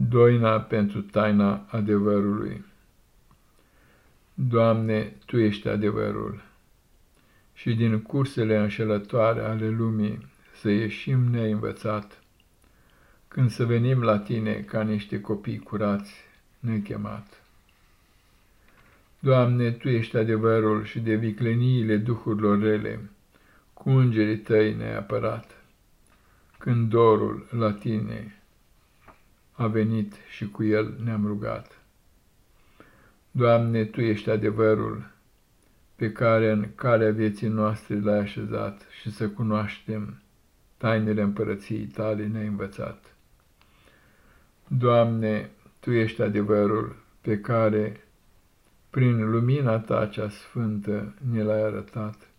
Doina pentru taina adevărului Doamne, Tu ești adevărul și din cursele înșelătoare ale lumii să ieșim neînvățat, când să venim la Tine ca niște copii curați nechemat. Doamne, Tu ești adevărul și de vicleniile duhurilor rele, cu îngerii Tăi neapărat, când dorul la Tine a venit și cu el ne-am rugat. Doamne, Tu ești adevărul pe care în calea vieții noastre l-ai așezat și să cunoaștem tainele împărăției Tale ne-ai învățat. Doamne, Tu ești adevărul pe care, prin lumina Ta cea sfântă, ne l-ai arătat,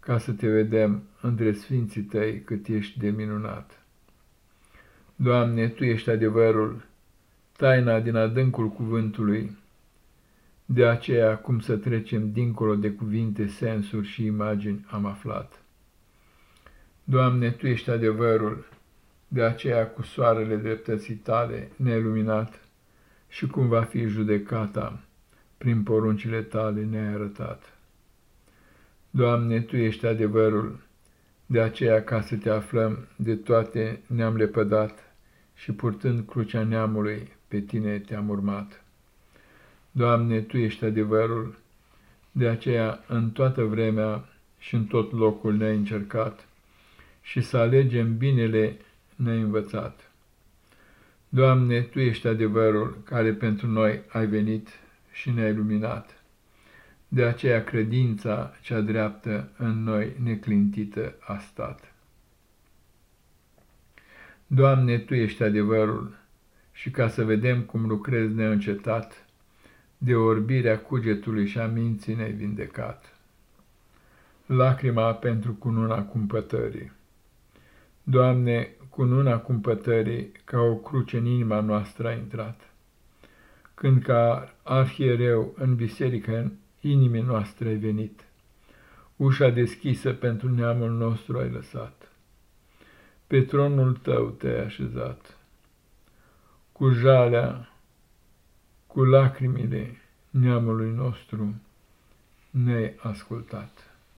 ca să Te vedem între sfinții Tăi cât ești de minunat. Doamne, Tu ești adevărul, taina din adâncul cuvântului, de aceea cum să trecem dincolo de cuvinte, sensuri și imagini am aflat. Doamne, Tu ești adevărul, de aceea cu soarele dreptății Tale neluminat și cum va fi judecata, prin poruncile Tale ne-ai arătat. Doamne, Tu ești adevărul, de aceea ca să Te aflăm de toate ne-am lepădat, și purtând crucea neamului, pe tine te-am urmat. Doamne, Tu ești adevărul, de aceea în toată vremea și în tot locul ne-ai încercat și să alegem binele ne-ai învățat. Doamne, Tu ești adevărul care pentru noi ai venit și ne-ai luminat. De aceea credința cea dreaptă în noi neclintită a stat. Doamne, Tu ești adevărul. Și ca să vedem cum lucrezi neîncetat, de orbirea cugetului și a minții ne vindecat. Lacrima pentru cununa cumpătării. Doamne, cununa cumpătării ca o cruce în inima noastră a intrat, când ca arhiereu în biserică în inimii noastre ai venit, ușa deschisă pentru neamul nostru ai lăsat pe tronul tău te-ai așezat, cu jalea, cu lacrimile neamului nostru ne-ai ascultat.